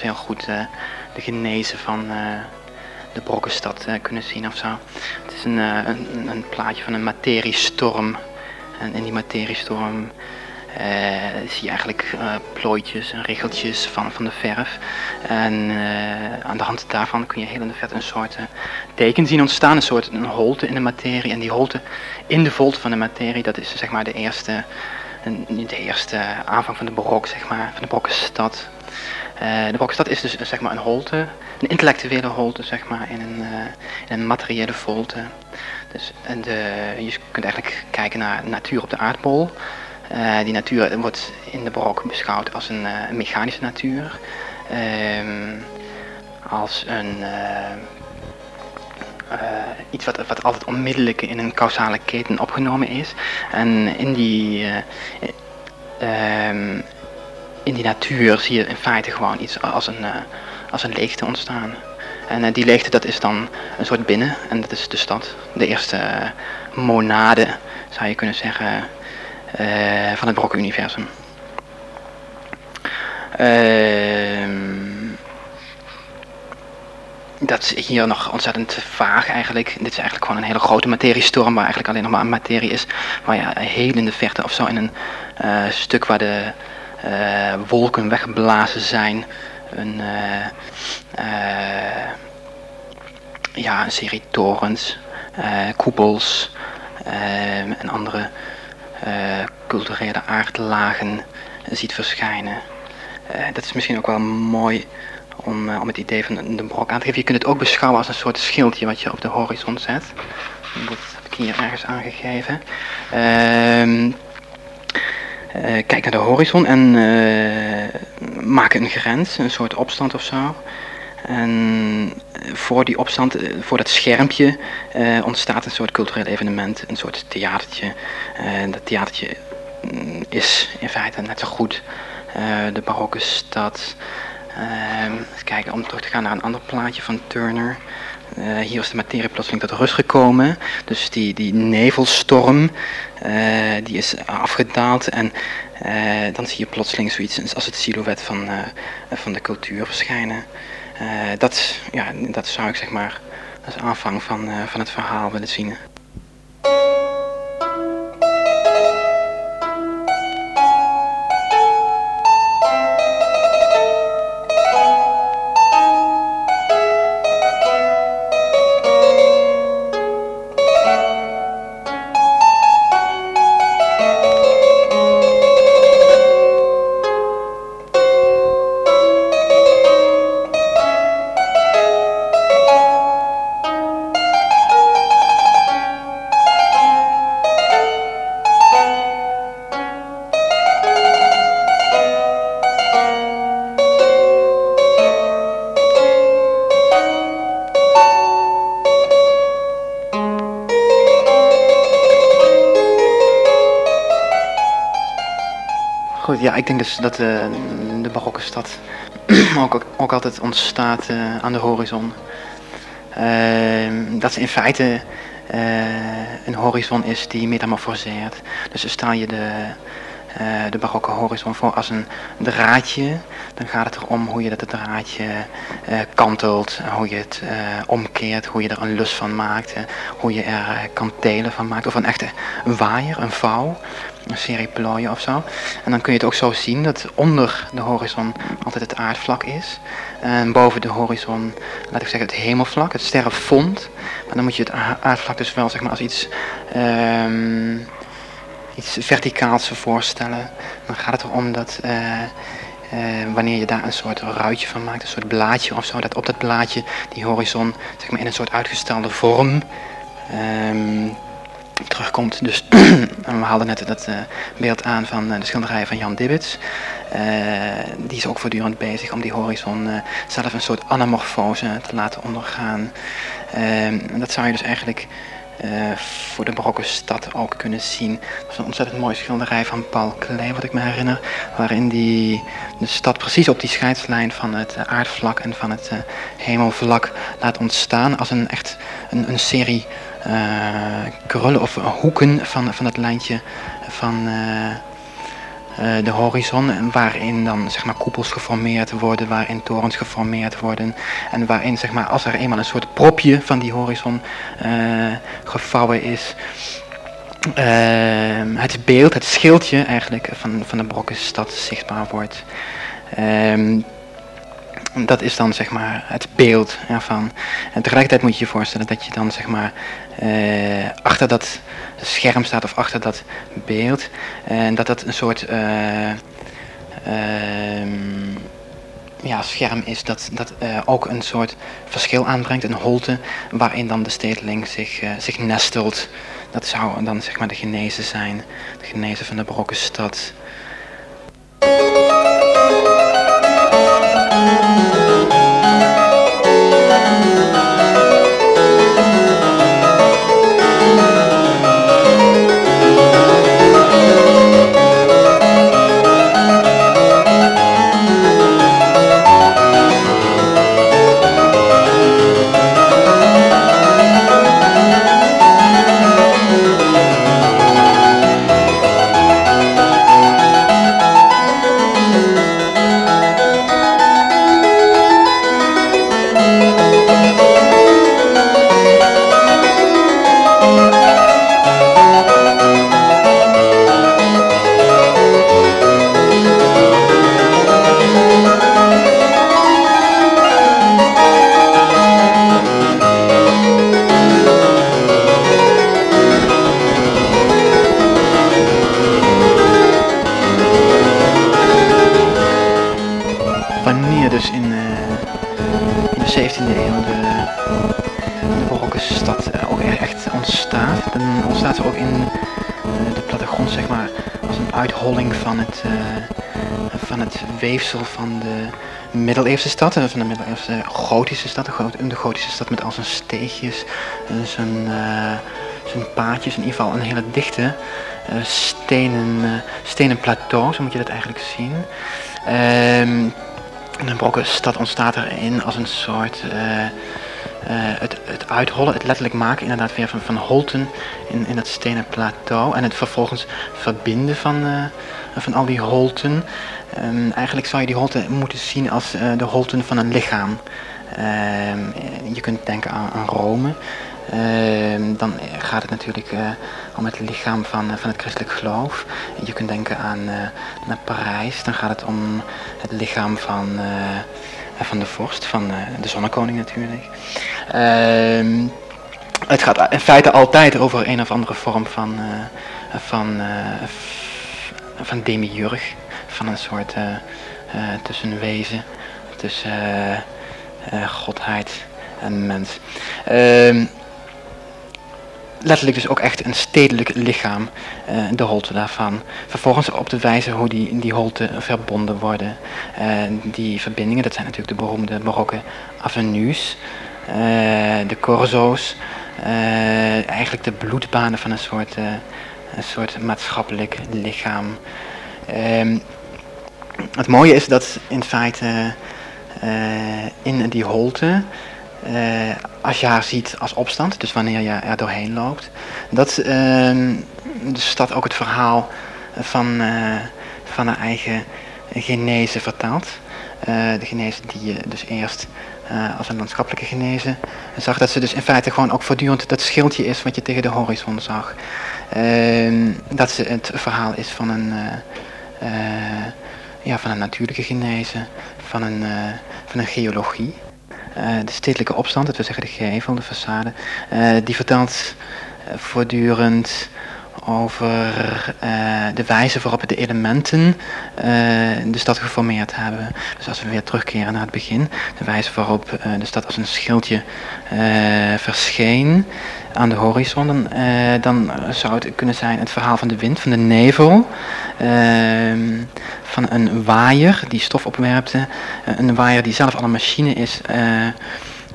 heel goed de genezen van de brokkenstad kunnen zien of zo. Het is een, een, een plaatje van een materiestorm. En in die materiestorm zie je eigenlijk plooitjes en regeltjes van, van de verf. En aan de hand daarvan kun je heel in de vet een soort teken zien ontstaan, een soort een holte in de materie. En die holte in de volt van de materie, dat is zeg maar de eerste, de eerste aanvang van de barok, zeg maar, van de brokkenstad. de brokkenstad is dus zeg maar een holte, een intellectuele holte, zeg maar, in een, in een materiële volte. Dus de, je kunt eigenlijk kijken naar natuur op de aardbol. Uh, die natuur wordt in de barok beschouwd als een, uh, mechanische natuur. Um, als een, uh, iets wat, wat altijd onmiddellijk in een causale keten opgenomen is. En in die, um, in die natuur zie je in feite gewoon iets als een, als een leegte ontstaan. En die leegte dat is dan een soort binnen en dat is de stad. De eerste monade zou je kunnen zeggen van het Brokken-universum. Uh, dat is hier nog ontzettend vaag eigenlijk. Dit is eigenlijk gewoon een hele grote materiestorm waar eigenlijk alleen nog maar materie is. Waar je heel in de verte of zo in een stuk waar de wolken weggeblazen zijn. Een, ja, een serie torens, koepels en andere culturele aardlagen ziet verschijnen. Dat is misschien ook wel mooi om, om het idee van de brok aan te geven. Je kunt het ook beschouwen als een soort schildje wat je op de horizon zet. Dat heb ik hier ergens aangegeven. Ehm, kijk naar de horizon en maak een grens, een soort opstand of zo. En voor die opstand, eh, voor dat schermpje, ontstaat een soort cultureel evenement, een soort theatertje. Uh, dat theatertje mm, is in feite net zo goed de barokke stad. Ehm, even kijken, om terug te gaan naar een ander plaatje van Turner. Hier is de materie plotseling tot rust gekomen. Dus die, die nevelstorm, die is afgedaald en dan zie je plotseling zoiets als het silhouet van, van de cultuur verschijnen. Dat, ja, dat zou ik zeg maar als aanvang van, van het verhaal willen zien. Denk dus dat uh, de barokke stad ook, ook altijd ontstaat uh, aan de horizon. Uh, dat ze in feite uh, een horizon is die metamorfoseert. Dus dan stel je de, de barokke horizon voor als een draadje. Dan gaat het erom hoe je dat draadje kantelt, hoe je het omkeert, hoe je er een lus van maakt, hoe je er kantelen van maakt. Of een echte waaier, een vouw een serie plooien of zo. En dan kun je het ook zo zien dat onder de horizon altijd het aardvlak is. En boven de horizon, laat ik zeggen, het hemelvlak, het sterrenfond. Maar dan moet je het aardvlak dus wel zeg maar, als iets, um, iets verticaals voorstellen. Dan gaat het erom dat... Uh, uh, wanneer je daar een soort ruitje van maakt, een soort blaadje of zo, dat op dat blaadje die horizon zeg maar, in een soort uitgestelde vorm um, Dus we haalden net dat uh, beeld aan van uh, de schilderij van Jan Dibbits. Uh, die is ook voortdurend bezig om die horizon zelf een soort anamorfose te laten ondergaan. Ehm, dat zou je dus eigenlijk voor de barokke stad ook kunnen zien. Dat is een ontzettend mooi schilderij van Paul Klee, wat ik me herinner. Waarin die de stad precies op die scheidslijn van het aardvlak en van het hemelvlak laat ontstaan. Als een echt een, een serie krullen of hoeken van, van het lijntje van, uh, de horizon, waarin dan zeg maar koepels geformeerd worden, waarin torens geformeerd worden en waarin zeg maar als er eenmaal een soort propje van die horizon gevouwen is, Ehm, het beeld, het schildje eigenlijk van, van de brokkenstad zichtbaar wordt. Um, dat is dan zeg maar het beeld ervan. En tegelijkertijd moet je je voorstellen dat je dan zeg maar uh, achter dat scherm staat of achter dat beeld. En dat dat een soort uh, ja, scherm is dat, dat ook een soort verschil aanbrengt, een holte waarin dan de stedeling zich, zich nestelt. Dat zou dan zeg maar de genezen zijn, de genezen van de brokkenstad. van de middeleeuwse stad, van de middeleeuwse gotische stad, de gotische stad met al zijn steegjes, zijn, uh, zijn paadjes, in ieder geval een hele dichte uh, stenen, uh, stenen plateau, zo moet je dat eigenlijk zien. Um, een brokken stad ontstaat erin als een soort het, het uithollen, het letterlijk maken inderdaad weer van, van holten in, in dat stenen plateau en het vervolgens verbinden van, van al die holten. Um, eigenlijk zou je die holte moeten zien als uh, de holten van een lichaam. Um, je kunt denken aan, aan Rome. Um, dan gaat het natuurlijk uh, om het lichaam van, van het christelijk geloof. Je kunt denken aan naar Parijs. Dan gaat het om het lichaam van, van de vorst, van de zonnekoning natuurlijk. het gaat in feite altijd over een of andere vorm van, van, van demiurg van een soort uh, uh, tussenwezen, tussen uh, godheid en mens. Ehm, letterlijk dus ook echt een stedelijk lichaam, de holte daarvan. Vervolgens op de wijze hoe die, die holte verbonden worden. die verbindingen, dat zijn natuurlijk de beroemde barokke avenues, de corso's, eigenlijk de bloedbanen van een soort, een soort maatschappelijk lichaam. Ehm, het mooie is dat in feite uh, in die holte, uh, als je haar ziet als opstand, dus wanneer je er doorheen loopt, dat uh, de stad ook het verhaal van, uh, van haar eigen genese vertelt. de genese die je dus eerst als een landschappelijke genese zag, dat ze dus in feite gewoon ook voortdurend dat schildje is wat je tegen de horizon zag. Ehm, dat ze het verhaal is van een ja, van een natuurlijke genese, van een, uh, van een geologie. Uh, de stedelijke opstand, dat wil zeggen de gevel, de façade, uh, die vertelt voortdurend over de wijze waarop de elementen de stad geformeerd hebben. Dus als we weer terugkeren naar het begin, de wijze waarop de stad als een schildje verscheen aan de horizon, dan, dan, zou het kunnen zijn het verhaal van de wind, van de nevel, ehm, van een waaier die stof opwerpte. Eh, een waaier die zelf al een machine is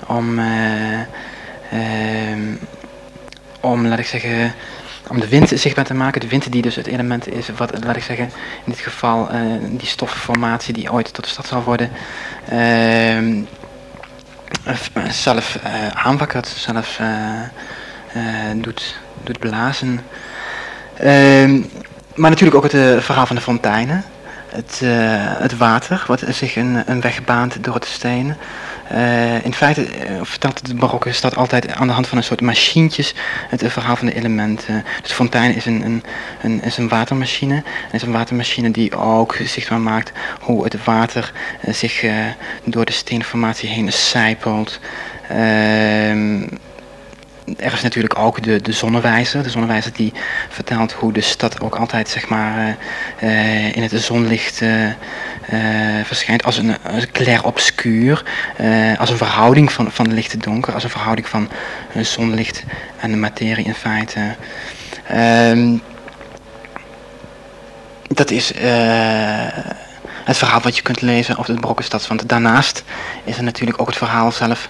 om, uh, om, laat ik zeggen, om de wind zichtbaar te maken. De wind die dus het element is, wat, laat ik zeggen, in dit geval die stofformatie die ooit tot de stad zal worden, ehm, zelf aanwakkert, zelf doet, doet blazen. Ehm, maar natuurlijk ook het uh, verhaal van de fonteinen. Het, uh, het water, wat zich een, een weg baant door het steen. Uh, in feite vertelt de barokke stad altijd aan de hand van een soort machientjes het verhaal van de elementen. Dus de fontein is een, een, een, is een watermachine. En is een watermachine die ook zichtbaar maakt hoe het water zich door de steenformatie heen sijpelt. Ehm, er is natuurlijk ook de, de zonnewijzer. De zonnewijzer die vertelt hoe de stad ook altijd zeg maar, uh, in het zonlicht uh, verschijnt als een, een clair-obscuur. als een verhouding van, van licht en donker. Als een verhouding van zonlicht en de materie in feite. Ehm, dat is het verhaal wat je kunt lezen over de Brokkenstad. Want daarnaast is er natuurlijk ook het verhaal zelf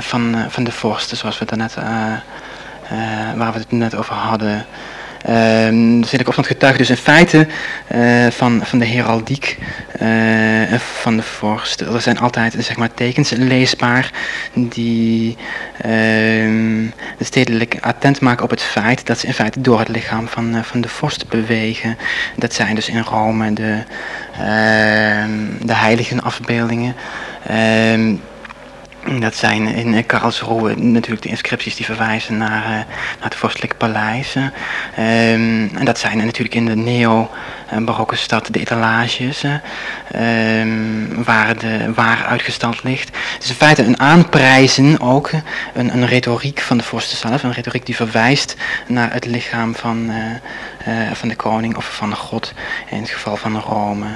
van, uh, van de vorsten, zoals we het net, uh, waar we het net over hadden. Ehm, de Zedelijk Opstand getuigt dus in feite van, van de heraldiek van de vorst. Er zijn altijd zeg maar, tekens leesbaar die ehm, de stedelijk attent maken op het feit dat ze in feite door het lichaam van, van de vorst bewegen. Dat zijn dus in Rome de, ehm, de heiligen afbeeldingen. Dat zijn in Karlsruhe natuurlijk de inscripties die verwijzen naar, uh, naar het vorstelijke paleis. Um, en dat zijn natuurlijk in de neo-barokke stad de etalages, um, waar de waar uitgestald ligt. Het is in feite een aanprijzen ook, een, een retoriek van de vorsten zelf, een retoriek die verwijst naar het lichaam van, van de koning of van de god, in het geval van Rome.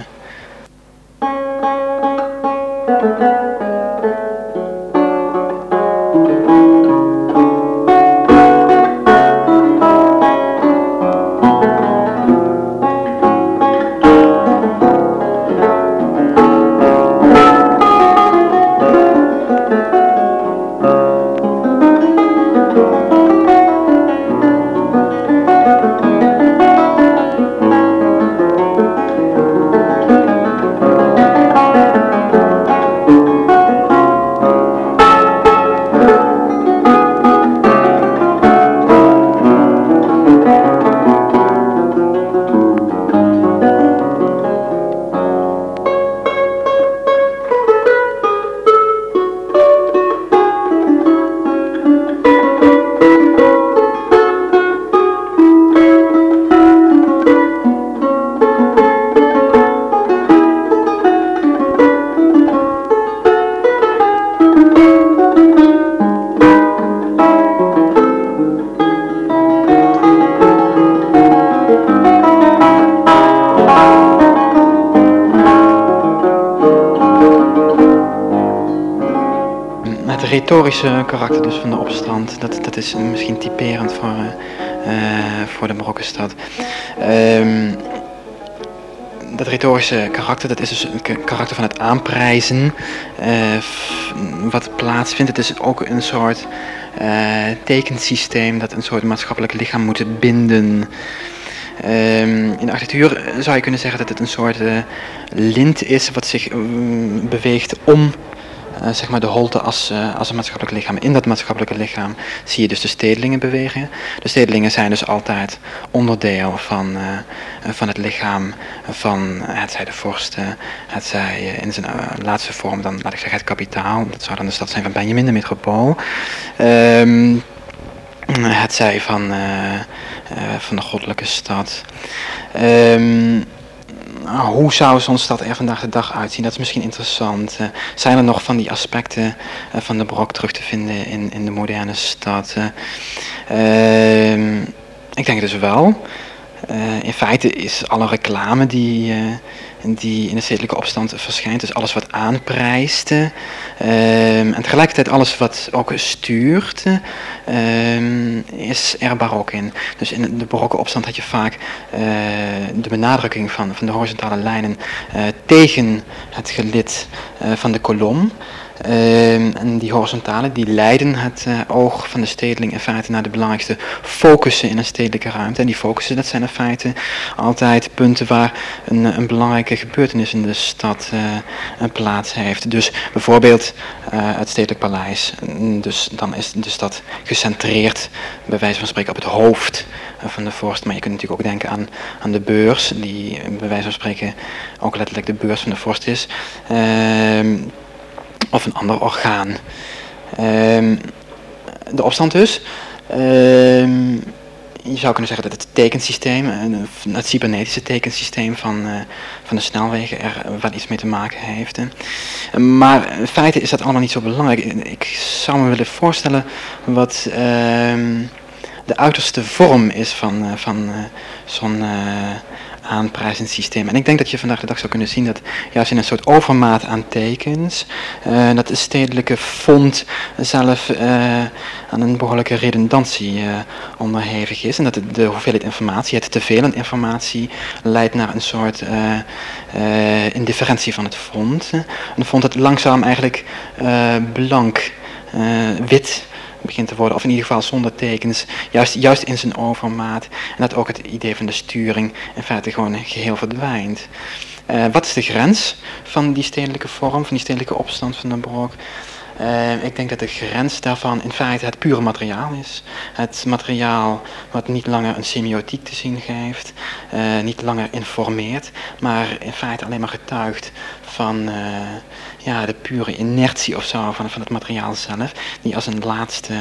Retorische karakter dus van de opstand, dat, dat is misschien typerend voor, uh, voor de Marokkenstad. Um, dat retorische karakter, dat is dus een karakter van het aanprijzen uh, wat plaatsvindt. Het is ook een soort tekensysteem dat een soort maatschappelijk lichaam moet binden. Um, in de architectuur zou je kunnen zeggen dat het een soort lint is wat zich beweegt om zeg maar de holte als, uh, als een maatschappelijk lichaam. In dat maatschappelijke lichaam zie je dus de stedelingen bewegen. De stedelingen zijn dus altijd onderdeel van, uh, van het lichaam van het zij de vorsten, het zij in zijn laatste vorm dan, laat ik zeggen, het kapitaal. Dat zou dan de stad zijn van Benjamin, de metropool. Um, het zij van, van de goddelijke stad. Um, nou, hoe zou zo'n stad er vandaag de dag uitzien? Dat is misschien interessant. Uh, zijn er nog van die aspecten uh, van de brok terug te vinden in, in de moderne stad? Uh, ik denk dus wel. in feite is alle reclame die die in de stedelijke opstand verschijnt. Dus alles wat aanprijst. Um, en tegelijkertijd alles wat ook stuurt, um, is er barok in. Dus in de barokke opstand had je vaak uh, de benadrukking van, van de horizontale lijnen uh, tegen het gelid uh, van de kolom. Ehm, en die horizontale die leiden het uh, oog van de stedeling in feite naar de belangrijkste focussen in een stedelijke ruimte. En die focussen, dat zijn in feite altijd punten waar een, een belangrijke gebeurtenis in de stad uh, een plaats heeft. Dus bijvoorbeeld het stedelijk paleis. Dus dan is de stad gecentreerd, bij wijze van spreken, op het hoofd van de vorst. Maar je kunt natuurlijk ook denken aan, aan de beurs, die bij wijze van spreken ook letterlijk de beurs van de vorst is. Ehm, of een ander orgaan. Ehm, de opstand dus. Ehm, je zou kunnen zeggen dat het tekensysteem, het cybernetische tekensysteem van, uh, van de snelwegen er wel iets mee te maken heeft. Maar in feite is dat allemaal niet zo belangrijk. Ik zou me willen voorstellen wat de uiterste vorm is van, uh, van uh, zo'n aanprijzend systeem. En ik denk dat je vandaag de dag zou kunnen zien dat juist in een soort overmaat aan tekens, uh, dat de stedelijke fond zelf uh, aan een behoorlijke redundantie uh, onderhevig is. En dat de, de, hoeveelheid informatie, het teveel aan informatie, leidt naar een soort indifferentie van het fond. Een fond dat langzaam eigenlijk blank, wit begint te worden, of in ieder geval zonder tekens, juist, juist in zijn overmaat. En dat ook het idee van de sturing in feite gewoon geheel verdwijnt. Uh, wat is de grens van die stedelijke vorm, van die stedelijke opstand van de Brok? Uh, ik denk dat de grens daarvan in feite het pure materiaal is. Het materiaal wat niet langer een semiotiek te zien geeft, uh, niet langer informeert, maar in feite alleen maar getuigt van ja, de pure inertie of zo van, van het materiaal zelf, die als een laatste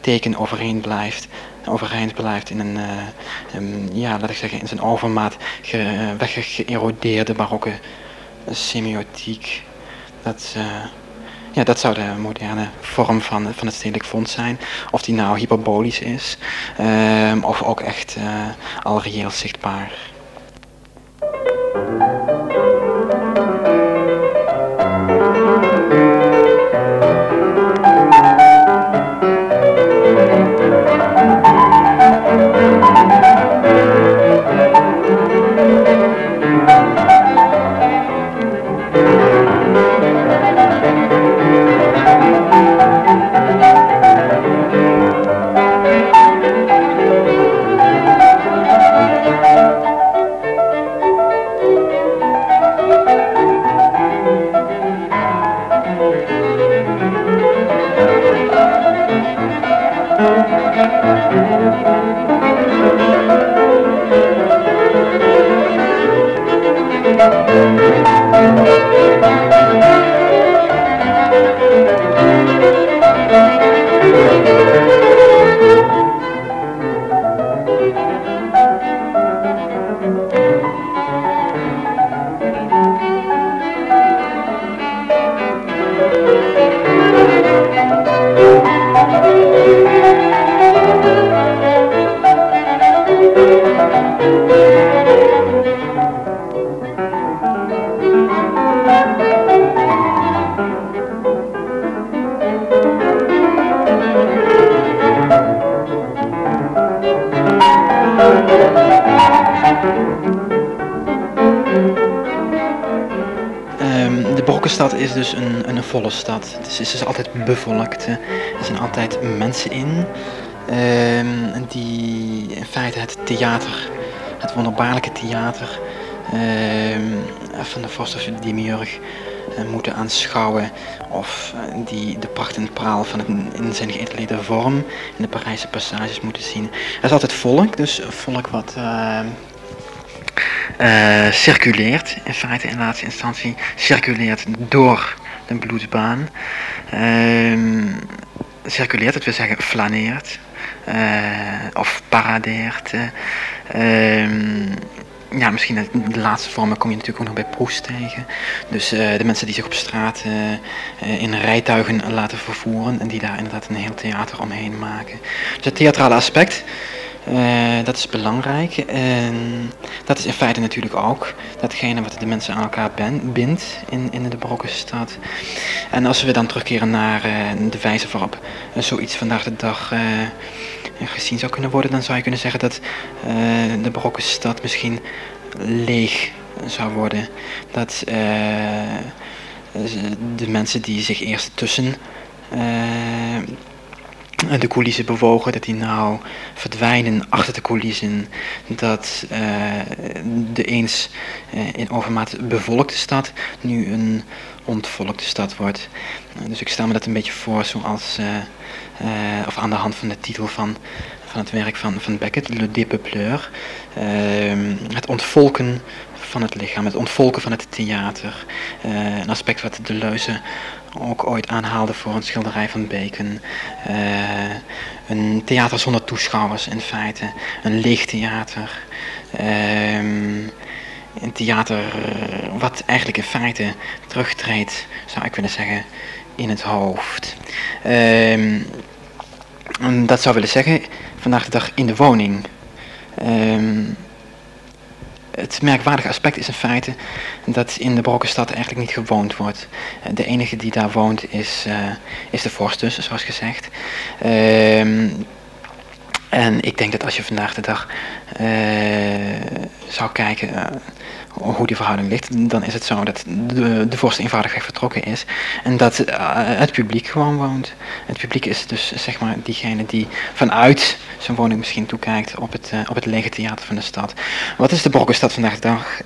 teken overeind blijft, overeind blijft in een, uh, ja, laat ik zeggen, in zijn overmaat ge, weggeërodeerde barokke semiotiek. Dat, uh, ja, dat zou de moderne vorm van, van het stedelijk fonds zijn. Of die nou hyperbolisch is, uh, of ook echt uh, al reëel zichtbaar. Dus het is altijd bevolkt. Er zijn altijd mensen in. Um, die in feite het theater, het wonderbaarlijke theater um, van de de Demiurg uh, moeten aanschouwen. Of uh, die de pracht en praal van het in zijn geëtaleerde vorm in de Parijse passages moeten zien. Er is altijd volk, dus volk wat... Uh, uh, circuleert, in feite in laatste instantie, circuleert door de bloedbaan. Um, circuleert, dat wil zeggen flaneert. Uh, of paradeert. Uh, ja, misschien de, laatste vormen kom je natuurlijk ook nog bij Proest tegen. Dus uh, de mensen die zich op straat in rijtuigen laten vervoeren en die daar inderdaad een heel theater omheen maken. Dus het theatrale aspect uh, dat is belangrijk. En dat is in feite natuurlijk ook datgene wat de mensen aan elkaar ben, bindt in, in de stad. En als we dan terugkeren naar uh, de wijze waarop uh, zoiets vandaag de dag gezien zou kunnen worden, dan zou je kunnen zeggen dat de stad misschien leeg zou worden. Dat de mensen die zich eerst tussen de coulissen bewogen, dat die nou verdwijnen achter de coulissen, dat de eens in overmaat bevolkte stad nu een ontvolkte stad wordt. dus ik stel me dat een beetje voor zoals, of aan de hand van de titel van van het werk van, van Beckett, Le Dépeupleur. Uh, het ontvolken van het lichaam, het ontvolken van het theater. Een aspect wat de Leuze ook ooit aanhaalde voor een schilderij van Bacon. Uh, een theater zonder toeschouwers in feite, een leeg theater. Ehm, een theater wat eigenlijk in feite terugtreedt, zou ik willen zeggen, in het hoofd. Um, dat zou willen zeggen, vandaag de dag in de woning. Um, het merkwaardige aspect is in feite dat in de Brokkenstad eigenlijk niet gewoond wordt. De enige die daar woont is, uh, is de vorst dus, zoals gezegd. Um, en ik denk dat als je vandaag de dag uh, zou kijken hoe die verhouding ligt, dan is het zo dat de, de vorst eenvoudigweg vertrokken is en dat uh, het publiek gewoon woont. Het publiek is dus zeg maar diegene die vanuit zijn woning misschien toekijkt op het, op het lege theater van de stad. Wat is de Brokkenstad vandaag de dag?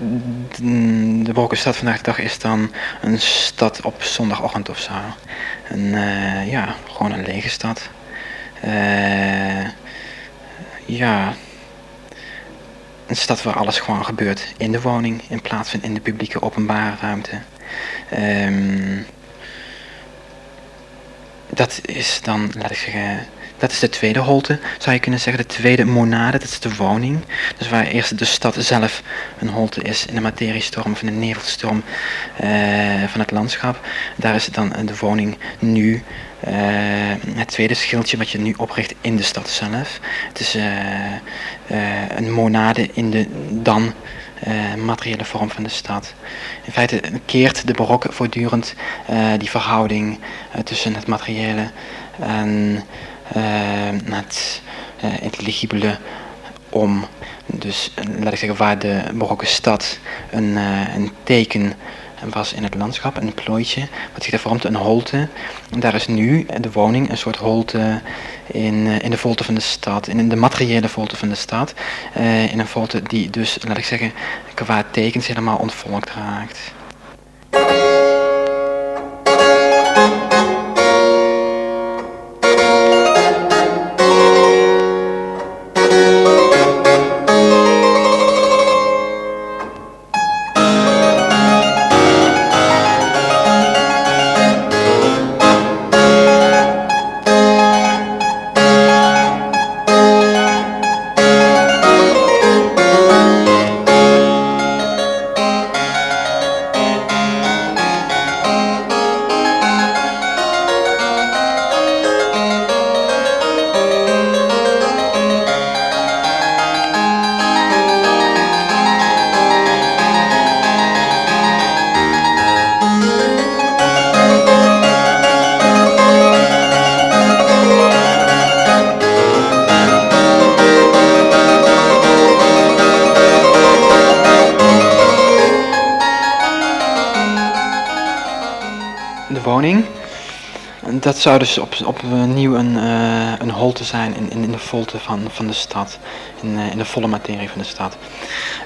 De, Brokkenstad vandaag de dag is dan een stad op zondagochtend of zo. Een, ja, gewoon een lege stad. Eh ja, een stad waar alles gewoon gebeurt in de woning in plaats van in de publieke openbare ruimte. Um, dat is dan, laat ik zeggen, dat is de tweede holte, zou je kunnen zeggen. De tweede monade, dat is de woning. Dus waar eerst de stad zelf een holte is in de materiestorm of in de nevelstorm uh, van het landschap. Daar is dan de woning nu uh, het tweede schildje wat je nu opricht in de stad zelf. Het is uh, een monade in de dan materiële vorm van de stad. In feite keert de barok voortdurend die verhouding tussen het materiële en het intelligibele om. Dus laat ik zeggen, waar de barokke stad een, een teken was in het landschap, een plooitje, wat zich daar vormt, een holte. En daar is nu de woning een soort holte in, eh, in de volte van de stad, in de materiële volte van de stad. In een volte die dus, laat ik zeggen, qua tekens helemaal ontvolkt raakt. Dat zou dus op, opnieuw een, uh, een holte zijn in, in, in, de volte van, van de stad, in, uh, in de volle materie van de stad.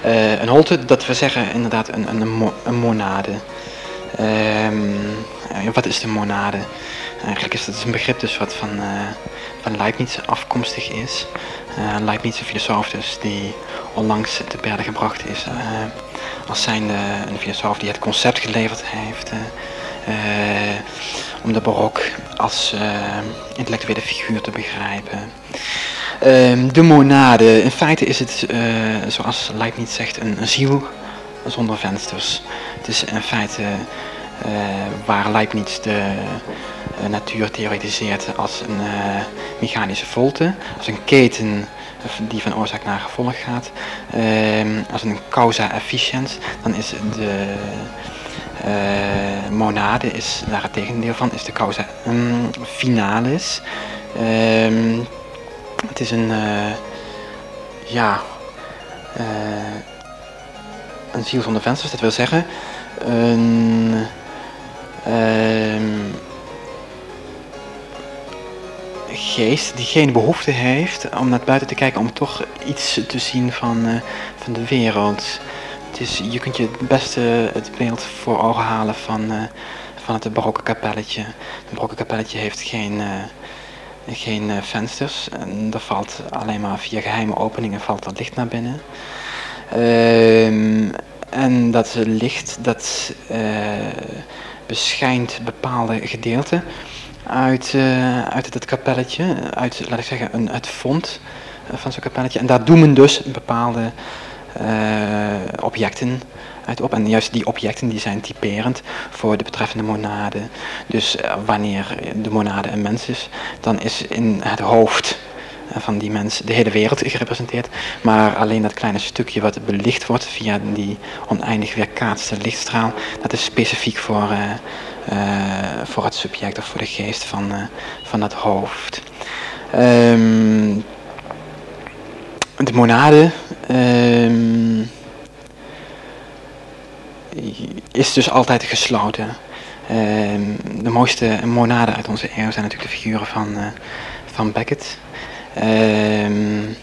Uh, een holte, dat we zeggen inderdaad een, een, een monade. Um, wat is de monade? Eigenlijk is dat een begrip dus wat van, van Leibniz afkomstig is. Leibniz, een filosoof dus, die onlangs te berde gebracht is als zijnde een filosoof die het concept geleverd heeft om de barok als uh, intellectuele figuur te begrijpen. Uh, de monade, in feite is het, uh, zoals Leibniz zegt, een, een, ziel zonder vensters. Het is in feite waar Leibniz de natuur theoretiseert als een mechanische volte, als een keten die van oorzaak naar gevolg gaat. Ehm, als een causa efficiens, dan is de monade is daar het tegendeel van, is de causa um, finalis. Um, het is een, uh, ja, uh, een ziel zonder vensters, dat wil zeggen, een, ehm, geest die geen behoefte heeft om naar buiten te kijken om toch iets te zien van, van de wereld. Je kunt je het beste het beeld voor ogen halen van, uh, van het barokke kapelletje. Het barokke kapelletje heeft geen, uh, geen vensters en er valt alleen maar via geheime openingen valt er licht naar binnen. Ehm, en dat licht dat beschijnt bepaalde gedeelten uit, uit het kapelletje, uit, laat ik zeggen, een, het fond van zo'n kapelletje. En daar doen men dus bepaalde objecten uit op. En juist die objecten die zijn typerend voor de betreffende monade. Dus wanneer de monade een mens is, dan is in het hoofd van die mens de hele wereld gerepresenteerd. Maar alleen dat kleine stukje wat belicht wordt via die oneindig weerkaatste lichtstraal, dat is specifiek voor, voor het subject of voor de geest van, uh, van het hoofd. Um, de monade um, is dus altijd gesloten. Um, de mooiste monade uit onze eeuw zijn natuurlijk de figuren van, van Beckett. Um,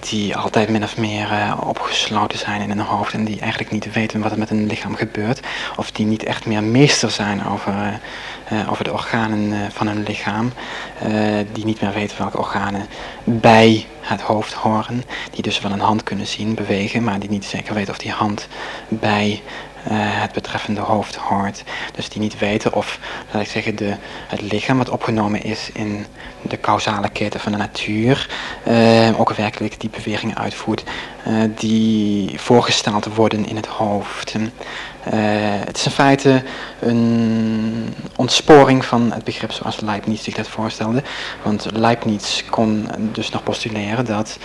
die altijd min of meer uh, opgesloten zijn in hun hoofd en die eigenlijk niet weten wat er met hun lichaam gebeurt. Of die niet echt meer meester zijn over, uh, over de organen van hun lichaam. die niet meer weten welke organen bij het hoofd horen. Die dus wel een hand kunnen zien, bewegen, maar die niet zeker weten of die hand bij uh, het betreffende hoofd hoort. Dus die niet weten of, laat ik zeggen, de, het lichaam wat opgenomen is in de causale keten van de natuur, uh, ook werkelijk die bewegingen uitvoert uh, die voorgesteld worden in het hoofd. Het is in feite een ontsporing van het begrip zoals Leibniz zich dat voorstelde. Want Leibniz kon dus nog postuleren dat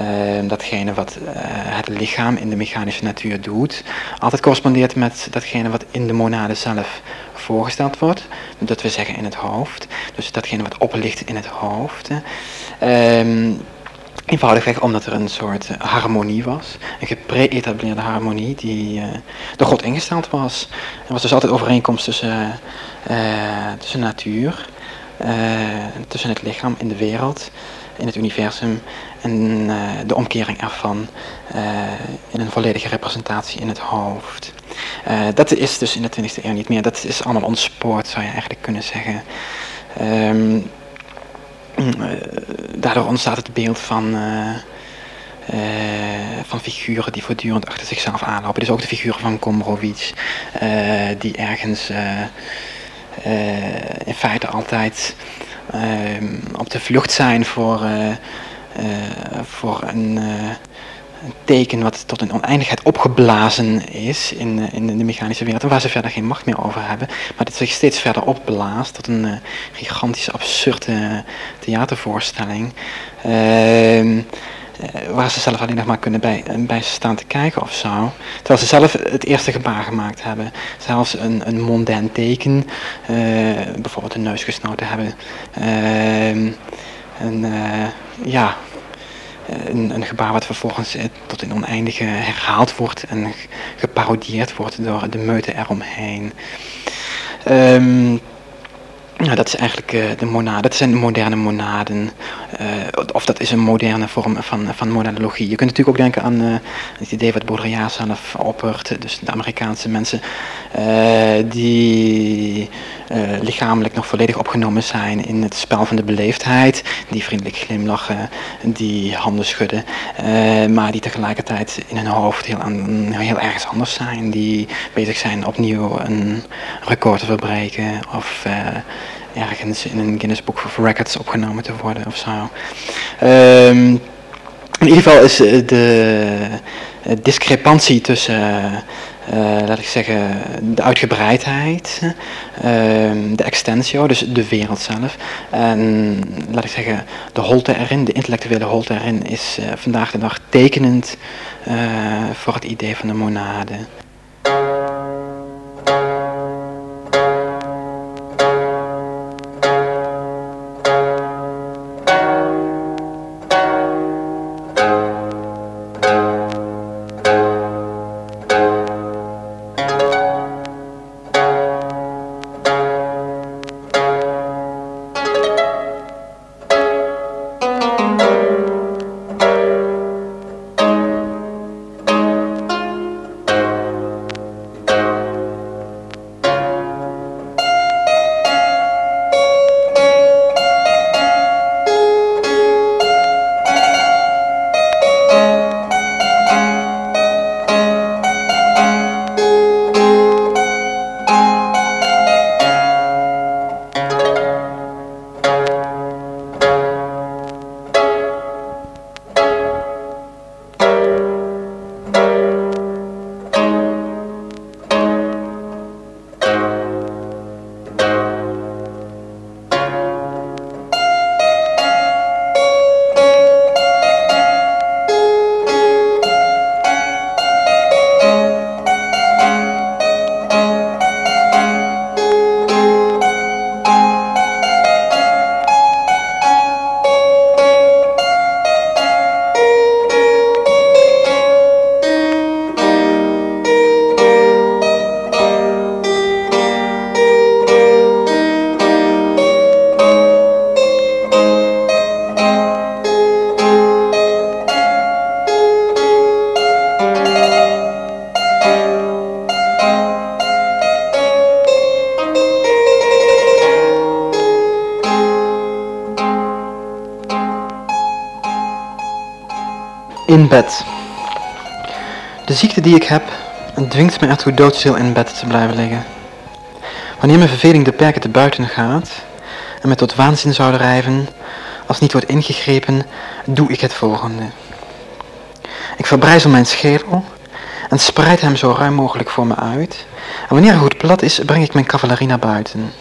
uh, datgene wat uh, het lichaam in de mechanische natuur doet, altijd correspondeert met datgene wat in de monade zelf voorgesteld wordt. Dat we zeggen in het hoofd. Dus datgene wat oplicht in het hoofd. Um, Eenvoudigweg omdat er een soort harmonie was. Een gepre-etableerde harmonie die uh, door God ingesteld was. Er was dus altijd overeenkomst tussen, uh, tussen natuur, tussen het lichaam in de wereld, in het universum en de omkering ervan in een volledige representatie in het hoofd. Dat is dus in de 20e eeuw niet meer. Dat is allemaal ontspoord, zou je eigenlijk kunnen zeggen. Um, daardoor ontstaat het beeld van, van figuren die voortdurend achter zichzelf aanlopen. Dus ook de figuren van Kombrowicz, die ergens in feite altijd ehm, op de vlucht zijn voor voor een, een, teken wat tot een oneindigheid opgeblazen is in, uh, in de mechanische wereld. En waar ze verder geen macht meer over hebben. Maar dat zich steeds verder opblaast tot een gigantische, absurde theatervoorstelling. Ehm, waar ze zelf alleen nog maar kunnen bij, bij staan te kijken of zo. Terwijl ze zelf het eerste gebaar gemaakt hebben. Zelfs een, een mondain teken, bijvoorbeeld een neus gesnoten hebben. Ehm, en ja, een, een, gebaar wat vervolgens eh, tot in oneindige herhaald wordt en geparodieerd wordt door de meute eromheen. Um, nou, dat is eigenlijk uh, de monade. Dat zijn moderne monaden. Uh, of dat is een moderne vorm van, van monologie. Je kunt natuurlijk ook denken aan uh, het idee wat Baudrillard zelf oppert. Dus de Amerikaanse mensen die lichamelijk nog volledig opgenomen zijn in het spel van de beleefdheid. Die vriendelijk glimlachen, die handen schudden. maar die tegelijkertijd in hun hoofd heel, aan, heel ergens anders zijn. Die bezig zijn opnieuw een record te verbreken. Of ergens in een Guinness Book of Records opgenomen te worden of zo. Um, in ieder geval is eh, de discrepantie tussen, uh, laat ik zeggen, de uitgebreidheid, uh, de extensio, dus de wereld zelf, en laat ik zeggen, de holte erin, de intellectuele holte erin, is vandaag de dag tekenend voor het idee van de monade. Bed. De ziekte die ik heb, dwingt me ertoe doodstil in bed te blijven liggen. Wanneer mijn verveling de perken te buiten gaat en me tot waanzin zou drijven, als niet wordt ingegrepen, doe ik het volgende. Ik verbrijzel mijn schedel en spreid hem zo ruim mogelijk voor me uit. En wanneer hij goed plat is, breng ik mijn cavalerie naar buiten.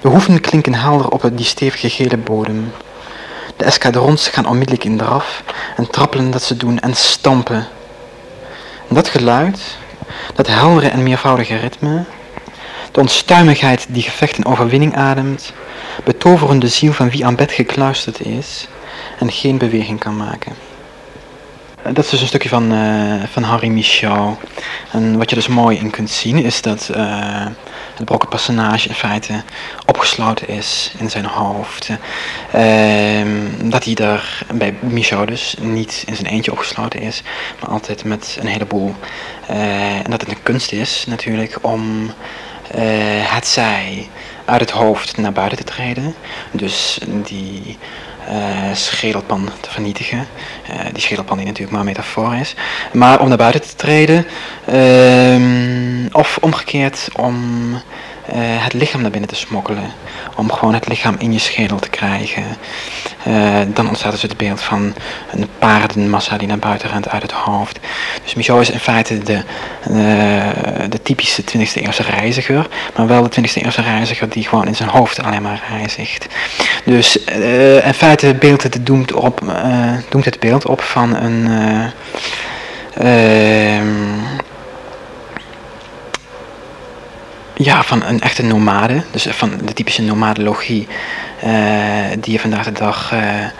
De hoeven klinken helder op die stevige gele bodem. De escadrons gaan onmiddellijk in draf en trappelen dat ze doen en stampen. dat geluid, dat heldere en meervoudige ritme, de onstuimigheid die gevecht en overwinning ademt, betoveren de ziel van wie aan bed gekluisterd is en geen beweging kan maken. Dat is dus een stukje van, uh, van Harry Michaud. En wat je dus mooi in kunt zien is dat uh, het brokken personage in feite opgesloten is in zijn hoofd. Uh, dat hij er bij Michaud dus niet in zijn eentje opgesloten is, maar altijd met een heleboel. Uh, en dat het een kunst is natuurlijk om het zij uit het hoofd naar buiten te treden. Dus die uh, schedelpan te vernietigen. Uh, die schedelpan die natuurlijk maar een metafoor is. Maar om naar buiten te treden. Uh, of omgekeerd om uh, het lichaam naar binnen te smokkelen. Om gewoon het lichaam in je schedel te krijgen. Uh, dan ontstaat dus het beeld van een paardenmassa die naar buiten rent uit het hoofd. Dus Michaud is in feite de, uh, de typische 20e eeuwse reiziger. Maar wel de 20e eeuwse reiziger die gewoon in zijn hoofd alleen maar reizigt. Dus in feite beeldt het, doemt, op, doemt het beeld op van een... Ehm, Ja, van een echte nomade. Dus van de typische nomadologie uh, die je vandaag de dag uh, uh,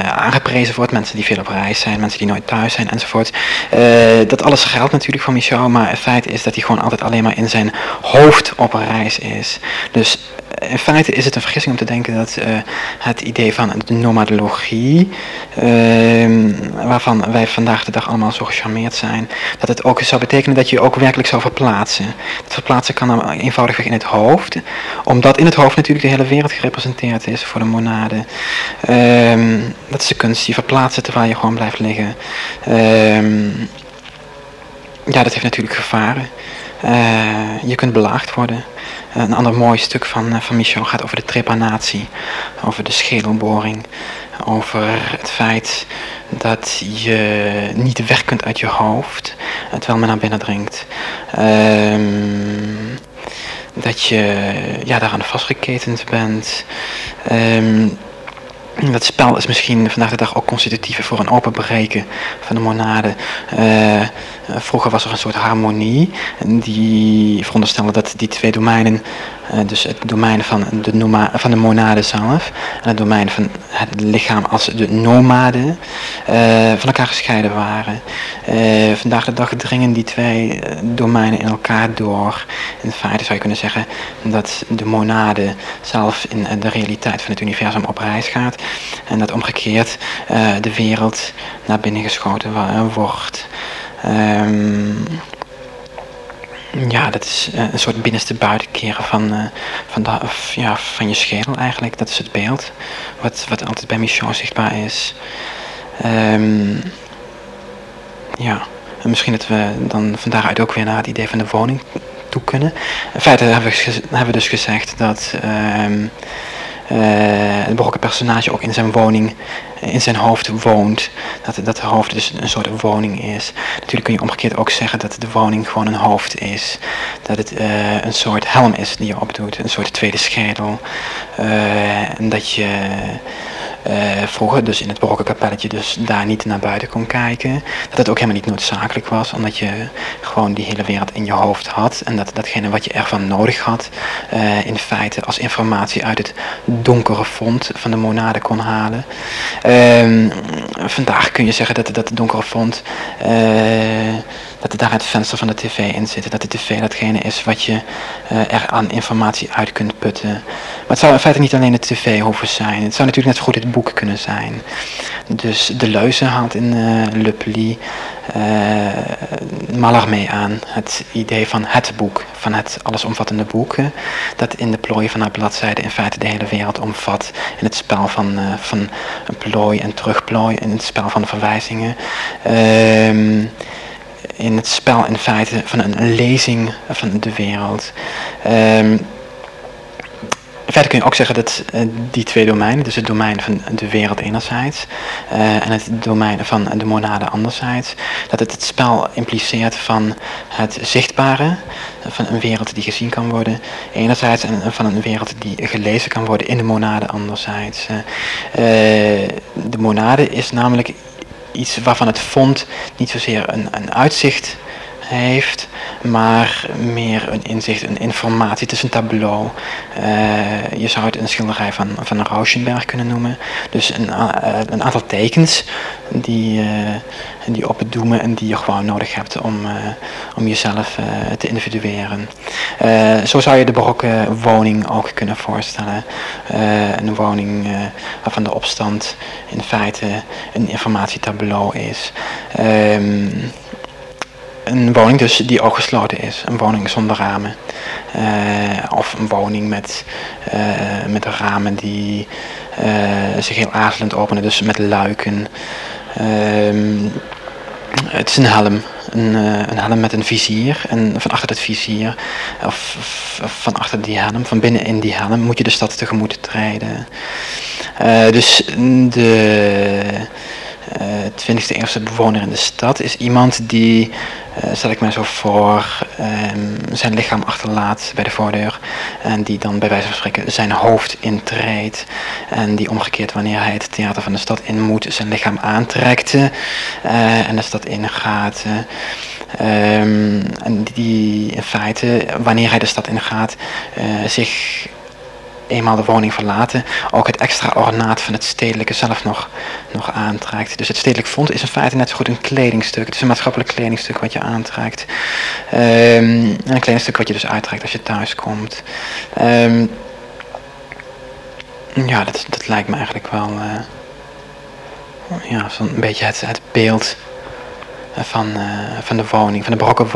aangeprezen wordt. Mensen die veel op reis zijn, mensen die nooit thuis zijn enzovoort. dat alles geldt natuurlijk voor Michel, maar het feit is dat hij gewoon altijd alleen maar in zijn hoofd op reis is. Dus in feite is het een vergissing om te denken dat uh, het idee van de nomadologie, uh, waarvan wij vandaag de dag allemaal zo gecharmeerd zijn, dat het ook zou betekenen dat je ook werkelijk zou verplaatsen. Dat verplaatsen kan dan eenvoudigweg in het hoofd, omdat in het hoofd natuurlijk de hele wereld gerepresenteerd is voor de monade. Uh, dat is de kunst, je verplaatsen terwijl je gewoon blijft liggen. Ehm, ja, dat heeft natuurlijk gevaren. Uh, je kunt belaagd worden. Een ander mooi stuk van, eh, van Michel gaat over de trepanatie, over de schedelboring, over het feit dat je niet weg kunt uit je hoofd, terwijl men naar binnen dringt. Um, dat je ja, daaraan vastgeketend bent. Um, dat spel is misschien vandaag de dag ook constitutief voor een openbreken van de monade. Uh, vroeger was er een soort harmonie die veronderstelde dat die twee domeinen dus het domein van de, noma van de monade zelf en het domein van het lichaam als de nomade uh, van elkaar gescheiden waren. Uh, vandaag de dag dringen die twee domeinen in elkaar door. In feite zou je kunnen zeggen dat de monade zelf in de realiteit van het universum op reis gaat en dat omgekeerd de wereld naar binnen geschoten wordt. Um, ja, dat is eh, een soort binnenste buitenkeren van, uh, van, de, ja, van je schedel eigenlijk. Dat is het beeld wat, wat altijd bij Michel zichtbaar is. Um, ja, en misschien dat we dan van daaruit ook weer naar het idee van de woning toe kunnen. In feite hebben we, hebben we dus gezegd dat um, het berokken personage ook in zijn woning, in zijn hoofd woont. Dat, dat het hoofd dus een soort woning is. Natuurlijk kun je omgekeerd ook zeggen dat de woning gewoon een hoofd is. Dat het uh, een soort helm is die je opdoet, een soort tweede schedel. En dat je uh, vroeger, dus in het barokke kapelletje, dus daar niet naar buiten kon kijken. Dat het ook helemaal niet noodzakelijk was, omdat je gewoon die hele wereld in je hoofd had. En dat datgene wat je ervan nodig had, uh, in feite als informatie uit het donkere fond van de monade kon halen. Uh, vandaag kun je zeggen dat, dat donkere fond uh, dat er daar het venster van de tv in zit. Dat de tv datgene is wat je uh, er aan informatie uit kunt putten. Maar het zou in feite niet alleen de tv hoeven zijn. Het zou natuurlijk net zo goed het boek kunnen zijn. Dus de Leuze haalt in uh, Le Pli Mallarmé aan. Het idee van het boek, van het allesomvattende boek. Dat in de plooien van haar bladzijde in feite de hele wereld omvat. In het spel van, van plooi en terugplooi. In het spel van verwijzingen. Ehm, in het spel in feite van een, lezing van de wereld. Um, Verder kun je ook zeggen dat uh, die twee domeinen, dus het domein van de wereld enerzijds uh, en het domein van de monade anderzijds, dat het het spel impliceert van het zichtbare, van een wereld die gezien kan worden enerzijds en van een wereld die gelezen kan worden in de monade anderzijds. Uh, de monade is namelijk iets waarvan het fond niet zozeer een, een uitzicht heeft, maar meer een inzicht, een informatie. Het is een tableau. Uh, je zou het een schilderij van, van Rauschenberg kunnen noemen. Dus een, uh, een aantal tekens die, uh, die op het doemen en die je gewoon nodig hebt om, om jezelf te individueren. zo zou je de barokke woning ook kunnen voorstellen. een woning waarvan de opstand in feite een informatietableau is. Um, een woning dus die ook gesloten is. Een woning zonder ramen. Uh, of een woning met, uh, met ramen die uh, zich heel aarzelend openen. Dus met luiken. Ehm, het is een helm. Een, een, helm met een vizier. En van achter dat vizier, of, of van achter die helm, van binnen in die helm, moet je de stad tegemoet treden. dus de 20e eeuwse bewoner in de stad is iemand die uh, stel ik mij zo voor, um, zijn lichaam achterlaat bij de voordeur. En die dan bij wijze van spreken zijn hoofd intreedt. En die omgekeerd wanneer hij het theater van de stad in moet, zijn lichaam aantrekt. Uh, en de stad ingaat. Um, en die in feite, wanneer hij de stad ingaat, uh, zich eenmaal de woning verlaten, ook het extra ornaat van het stedelijke zelf nog, nog aantrekt. Dus het stedelijk fonds is in feite net zo goed een kledingstuk. Het is een maatschappelijk kledingstuk wat je aantrekt. Um, en een kledingstuk wat je dus uittrekt als je thuis komt. Um, ja, dat, dat lijkt me eigenlijk wel uh, ja, zo'n beetje het, het beeld van, uh, van de woning, van de barokke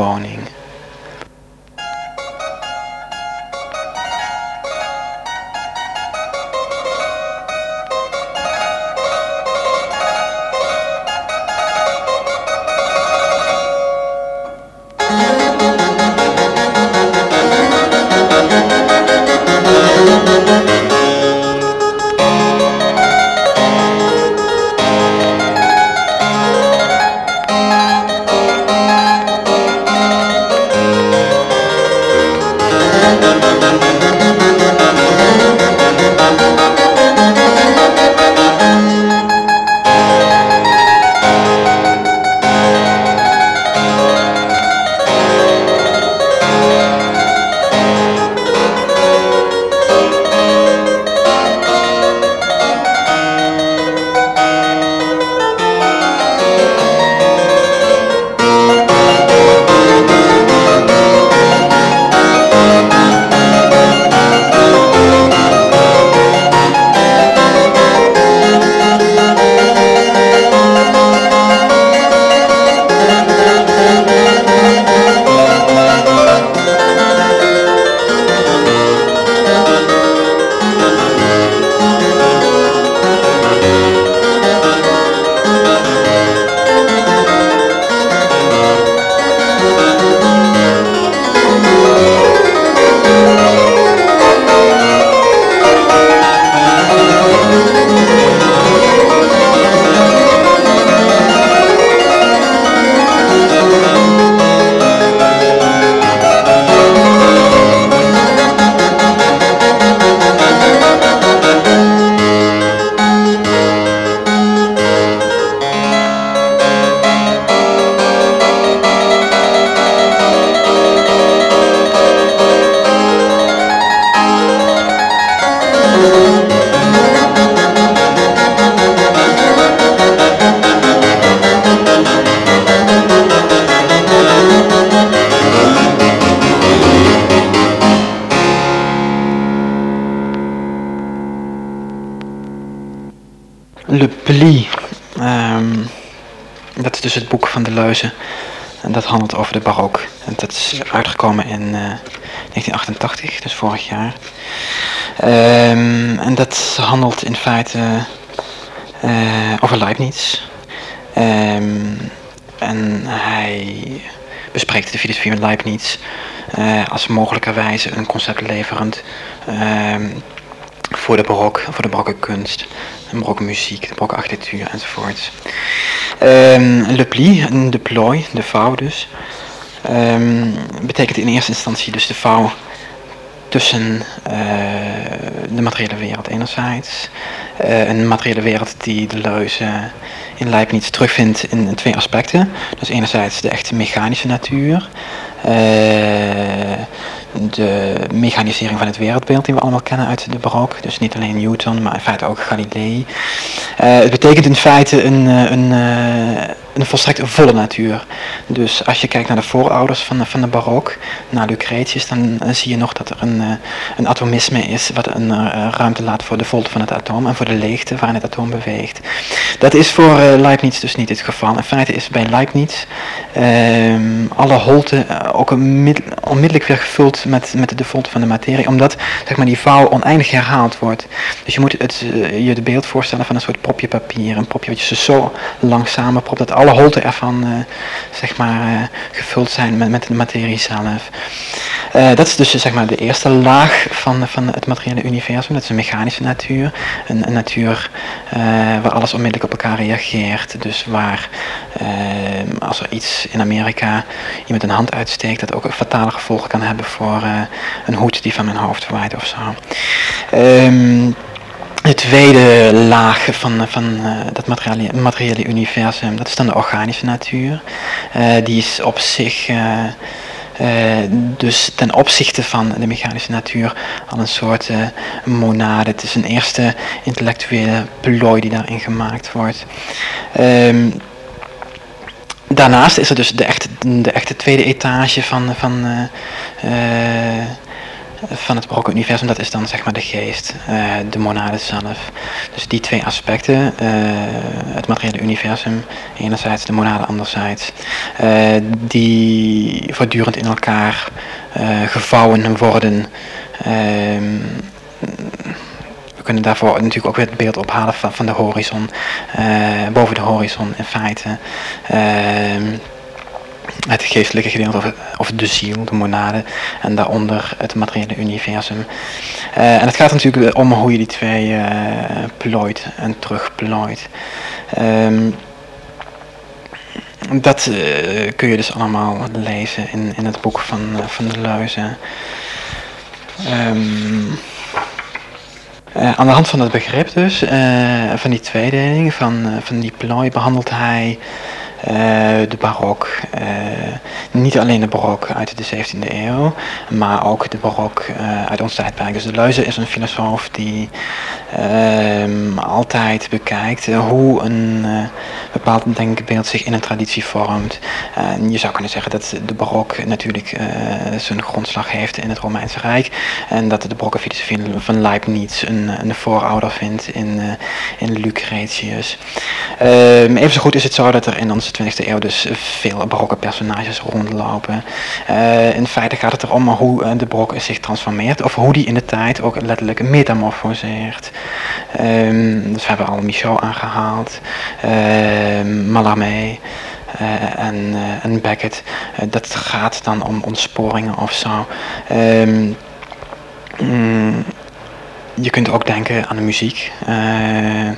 1988, dus vorig jaar. Ehm, en dat handelt in feite over Leibniz. Um, en hij bespreekt de filosofie van Leibniz uh, als mogelijkerwijze een concept leverend uh, voor de barok, voor de barokke kunst, de barokke muziek, de barokke architectuur enzovoort. Le pli, de plooi, de vouw dus, um, betekent in eerste instantie dus de vouw tussen uh, de materiële wereld enerzijds. Uh, een materiële wereld die de leuze in Leibniz terugvindt in, in twee aspecten. Dus enerzijds de echte mechanische natuur. Uh, de mechanisering van het wereldbeeld die we allemaal kennen uit de barok. Dus niet alleen Newton, maar in feite ook Galilei. Uh, het betekent in feite een, een, een volstrekt volle natuur. Dus als je kijkt naar de voorouders van de, van de barok, naar Lucretius, dan zie je nog dat er een, een atomisme is wat een ruimte laat voor de volte van het atoom en voor de leegte waarin het atoom beweegt. Dat is voor Leibniz dus niet het geval. In feite is bij Leibniz uh, alle holte ook onmiddellijk weer gevuld met, met de volte van de materie, omdat zeg maar, die vouw oneindig herhaald wordt. Dus je moet het, uh, je de beeld voorstellen van een soort propje papier. Een propje wat je zo lang samenpropt dat alle holte ervan zeg maar, gevuld zijn met, met de materie zelf. dat is dus zeg maar, de eerste laag van, van het materiële universum. Dat is een mechanische natuur. Een, een natuur waar alles onmiddellijk op elkaar reageert. Dus waar als er iets in Amerika iemand een hand uitsteekt, dat ook fatale gevolgen kan hebben voor uh, een hoed die van mijn hoofd waait of zo. Um, de tweede laag van, van uh, dat materiële, materiële universum, dat is dan de organische natuur. Die is op zich dus ten opzichte van de mechanische natuur al een soort monade. Het is een eerste intellectuele plooi die daarin gemaakt wordt. Um, daarnaast is er dus de echte, de echte tweede etage van, van uh, van het barokke universum, dat is dan zeg maar de geest, uh, de monade zelf. Dus die twee aspecten, het materiële universum enerzijds, de monade anderzijds, die voortdurend in elkaar gevouwen worden. Ehm, kunnen daarvoor natuurlijk ook weer het beeld ophalen van, van de horizon, boven de horizon in feite. Ehm, het geestelijke gedeelte of, of de ziel, de monade, en daaronder het materiële universum. Uh, en het gaat natuurlijk om hoe je die twee uh, plooit en terugplooit. Um, dat kun je dus allemaal lezen in, in het boek van, van de luizen. Um, aan de hand van het begrip dus, van die tweedeling, van, van die plooi, behandelt hij de barok. Uh, niet alleen de barok uit de 17e eeuw, maar ook de barok uh, uit ons tijdperk. Dus de Leuze is een filosoof die ehm, altijd bekijkt hoe een bepaald denkbeeld zich in een traditie vormt. Je zou kunnen zeggen dat de barok natuurlijk zijn grondslag heeft in het Romeinse Rijk en dat de barokke filosofie van Leibniz een, een voorouder vindt in, in Lucretius. Um, even zo goed is het zo dat er in onze 20e eeuw dus veel barokke personages rondlopen. Uh, in feite gaat het erom hoe uh, de barok zich transformeert of hoe die in de tijd ook letterlijk metamorfoseert. Um, dus we hebben al Michaud aangehaald, uh, Mallarmé. Uh, en, uh, en Beckett. Dat gaat dan om ontsporingen of zo. Um, je kunt ook denken aan de muziek. Uh,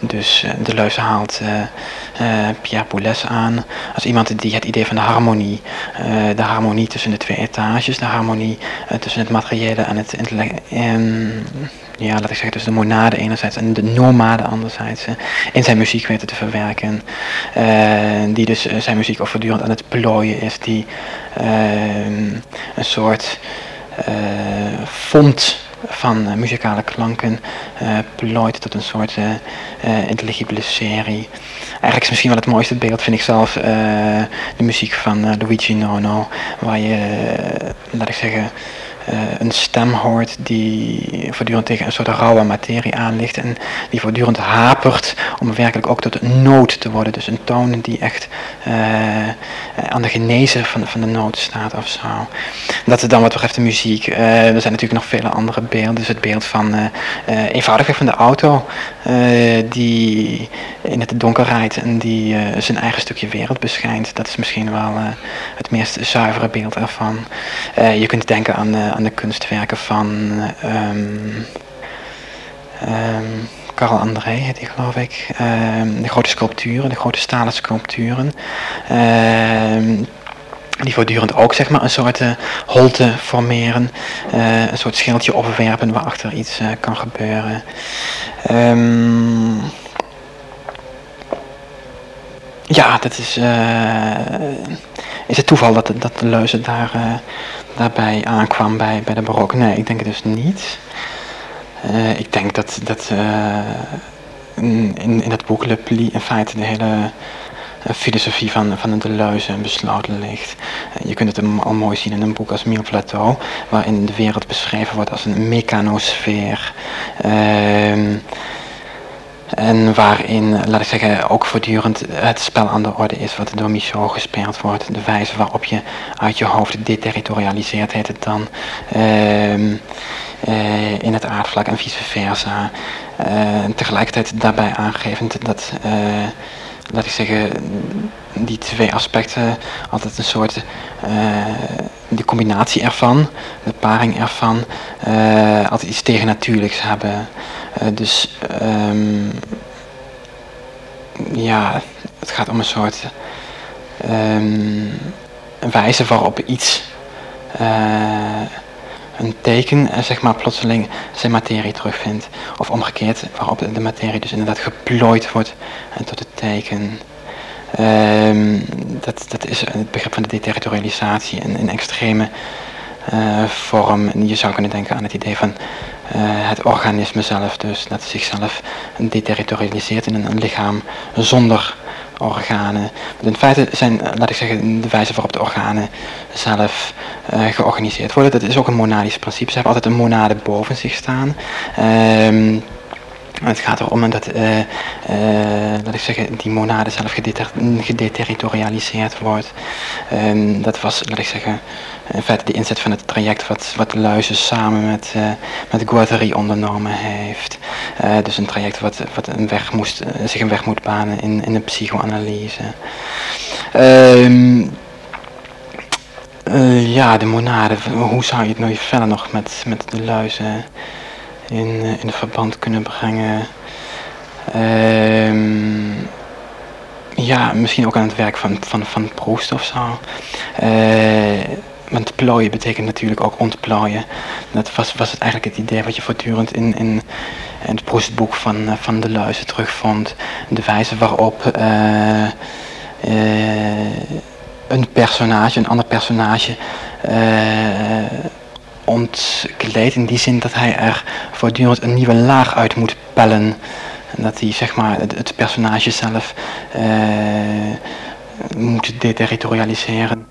dus uh, de luister haalt uh, Pierre Boulez aan als iemand die het idee van de harmonie, de harmonie tussen de twee etages, de harmonie tussen het materiële en het intellectuele, ja, laat ik zeggen, tussen de monade enerzijds en de nomade anderzijds, in zijn muziek weten te verwerken. die dus zijn muziek ook voortdurend aan het plooien is, die een soort font van uh, muzikale klanken uh, plooit tot een soort uh, intelligibele serie. Eigenlijk is misschien wel het mooiste beeld, vind ik zelf, de muziek van Luigi Nono, waar je, laat ik zeggen, een stem hoort die voortdurend tegen een soort rauwe materie aanligt en die voortdurend hapert om werkelijk ook tot een noot te worden. Dus een toon die echt aan de genezen van, van de noot staat of zo. Dat is dan wat betreft de muziek. er zijn natuurlijk nog vele andere beelden. Dus het beeld van eenvoudigweg van de auto die in het donker rijdt en die zijn eigen stukje wereld beschijnt. Dat is misschien wel het meest zuivere beeld ervan. Je kunt denken aan, de kunstwerken van um, um, Karl André, heet die geloof ik. Um, de grote sculpturen, de grote stalen sculpturen. die voortdurend ook zeg maar, een soort uh, holte formeren. een soort schildje opwerpen waarachter iets kan gebeuren. Ja, dat is is het toeval dat, dat de leuze daar, uh, daarbij aankwam bij, bij de barok? Nee, ik denk het dus niet. Uh, ik denk dat, dat in, in het boek Le Pli in feite de hele filosofie van, van de leuze besloten ligt. je kunt het al mooi zien in een boek als Mille Plateau, waarin de wereld beschreven wordt als een mechanosfeer. Ehm, en waarin, laat ik zeggen, ook voortdurend het spel aan de orde is wat door Michaud gespeeld wordt. De wijze waarop je uit je hoofd deterritorialiseert, heet het dan. Ehm, eh, in het aardvlak en vice versa. Uh, tegelijkertijd daarbij aangevend dat, uh, laat ik zeggen, die twee aspecten altijd een soort, de combinatie ervan, de paring ervan, altijd iets tegennatuurlijks hebben. Uh, dus um, ja, het gaat om een soort um, wijze waarop iets, uh, een teken, uh, zeg maar, plotseling zijn materie terugvindt. Of omgekeerd, waarop de materie dus inderdaad geplooid wordt tot het teken. Um, dat, dat is het begrip van de deterritorialisatie in, in extreme vorm. En je zou kunnen denken aan het idee van het organisme zelf dus, dat zichzelf deterritorialiseert in een, lichaam zonder organen. in feite zijn, eh, laat ik zeggen, de wijze waarop de organen zelf uh, georganiseerd worden. Dat is ook een monadisch principe. Ze hebben altijd een monade boven zich staan. Um, het gaat erom dat, uh, ik zeggen, die monade zelf gedeterritorialiseerd wordt. Um, dat was, laat ik zeggen, in feite de inzet van het traject wat, wat Luizen samen met, uh, met Guattari ondernomen heeft. dus een traject wat, wat een weg moest, zich een weg moet banen in, in de psychoanalyse. Um, ja, de monade, hoe zou je het nou verder nog met, met de luizen in, in verband kunnen brengen. Um, ja, misschien ook aan het werk van, van, van Proest of zo. Want plooien betekent natuurlijk ook ontplooien. Dat was, was het eigenlijk het idee wat je voortdurend in, in, het Proestboek van, uh, van de Luizen terugvond. De wijze waarop uh, een personage, een ander personage, ontkleed in die zin dat hij er voortdurend een nieuwe laag uit moet pellen. En dat hij zeg maar het, personage zelf uh, moet deterritorialiseren.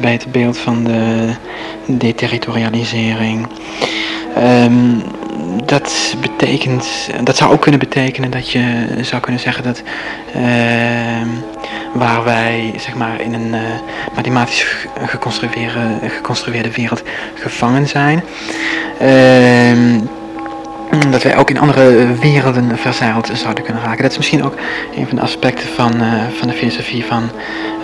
Bij het, beeld van de deterritorialisering. Ehm, dat betekent, dat zou ook kunnen betekenen dat je zou kunnen zeggen dat ehm, waar wij zeg maar in een uh, mathematisch geconstrueerde, geconstrueerde wereld gevangen zijn, ehm, dat wij ook in andere werelden verzeild zouden kunnen raken. Dat is misschien ook een van de aspecten van, uh, van de filosofie van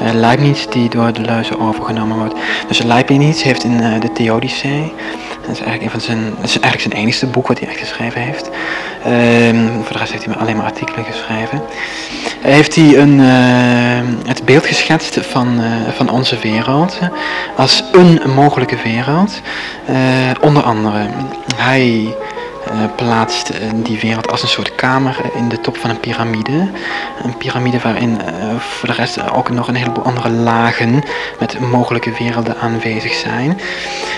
uh, Leibniz die door de leuze overgenomen wordt. Dus Leibniz heeft in uh, de Theodicee dat is eigenlijk, een van zijn, dat is eigenlijk zijn enigste boek wat hij echt geschreven heeft. Um, voor de rest heeft hij alleen maar artikelen geschreven. Heeft hij een, het beeld geschetst van, van onze wereld als een mogelijke wereld. Onder andere, hij plaatst uh, die wereld als een soort kamer in de top van een piramide. Een piramide waarin voor de rest ook nog een heleboel andere lagen met mogelijke werelden aanwezig zijn.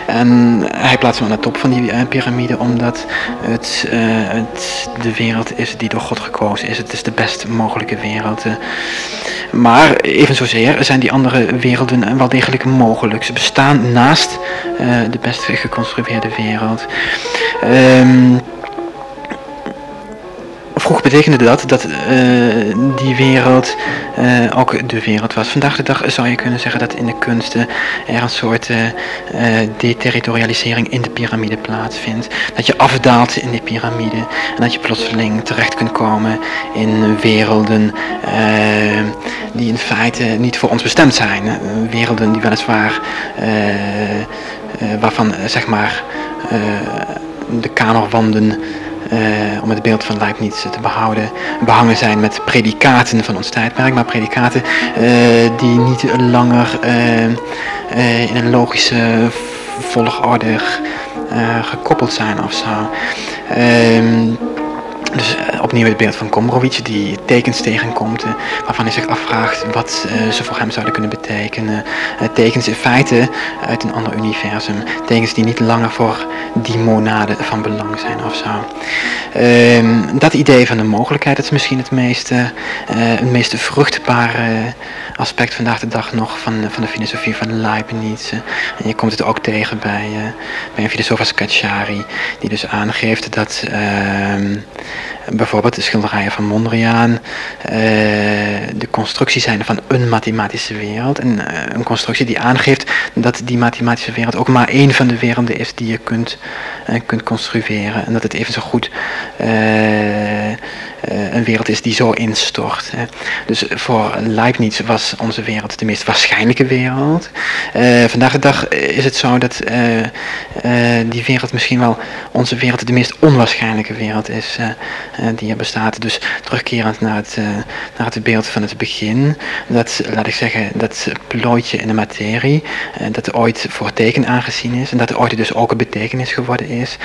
En hij plaatst hem aan de top van die piramide omdat het, het, de wereld is die door God gekozen is. Het is de best mogelijke wereld. Maar even zozeer zijn die andere werelden wel degelijk mogelijk. Ze bestaan naast de best geconstrueerde wereld. Um, vroeg betekende dat dat uh, die wereld uh, ook de wereld was. Vandaag de dag zou je kunnen zeggen dat in de kunsten er een soort uh, deterritorialisering in de piramide plaatsvindt. Dat je afdaalt in die piramide en dat je plotseling terecht kunt komen in werelden die in feite niet voor ons bestemd zijn. werelden die weliswaar waarvan zeg maar de kamerwanden uh, om het beeld van Leibniz te behouden, behangen zijn met predicaten van ons tijdperk, maar predicaten uh, die niet langer uh, in een logische volgorde gekoppeld zijn of zo. Dus uh, opnieuw het beeld van Gombrowicz die tekens tegenkomt uh, waarvan hij zich afvraagt wat uh, ze voor hem zouden kunnen betekenen. tekens in feite uit een ander universum. Tekens die niet langer voor die monade van belang zijn of zo. Ehm, dat idee van de mogelijkheid is misschien het meest, het meest vruchtbare aspect vandaag de dag nog van, van de filosofie van Leibniz. En je komt het ook tegen bij, bij een filosoof als die dus aangeeft dat ehm, bijvoorbeeld de schilderijen van Mondriaan uh, de constructie zijn van een mathematische wereld. En uh, een constructie die aangeeft dat die mathematische wereld ook maar één van de werelden is die je kunt, uh, kunt construeren. En dat het even zo goed een wereld is die zo instort. Dus voor Leibniz was onze wereld de meest waarschijnlijke wereld. vandaag de dag is het zo dat die wereld misschien wel onze wereld de meest onwaarschijnlijke wereld is die er bestaat. Dus terugkerend naar het, naar het beeld van het begin. Dat, laat ik zeggen, dat plooitje in de materie, dat ooit voor teken aangezien is. En dat ooit dus ook een betekenis geworden is.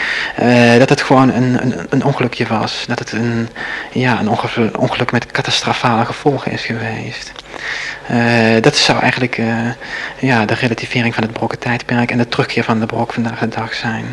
Dat het gewoon een, een, een, ongelukje was. Dat het een, ja, een ongeluk, met catastrofale gevolgen is geweest. Uh, dat zou eigenlijk uh, ja, de relativering van het brokken tijdperk en de terugkeer van de brok vandaag de dag zijn.